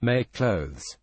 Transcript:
make clothes.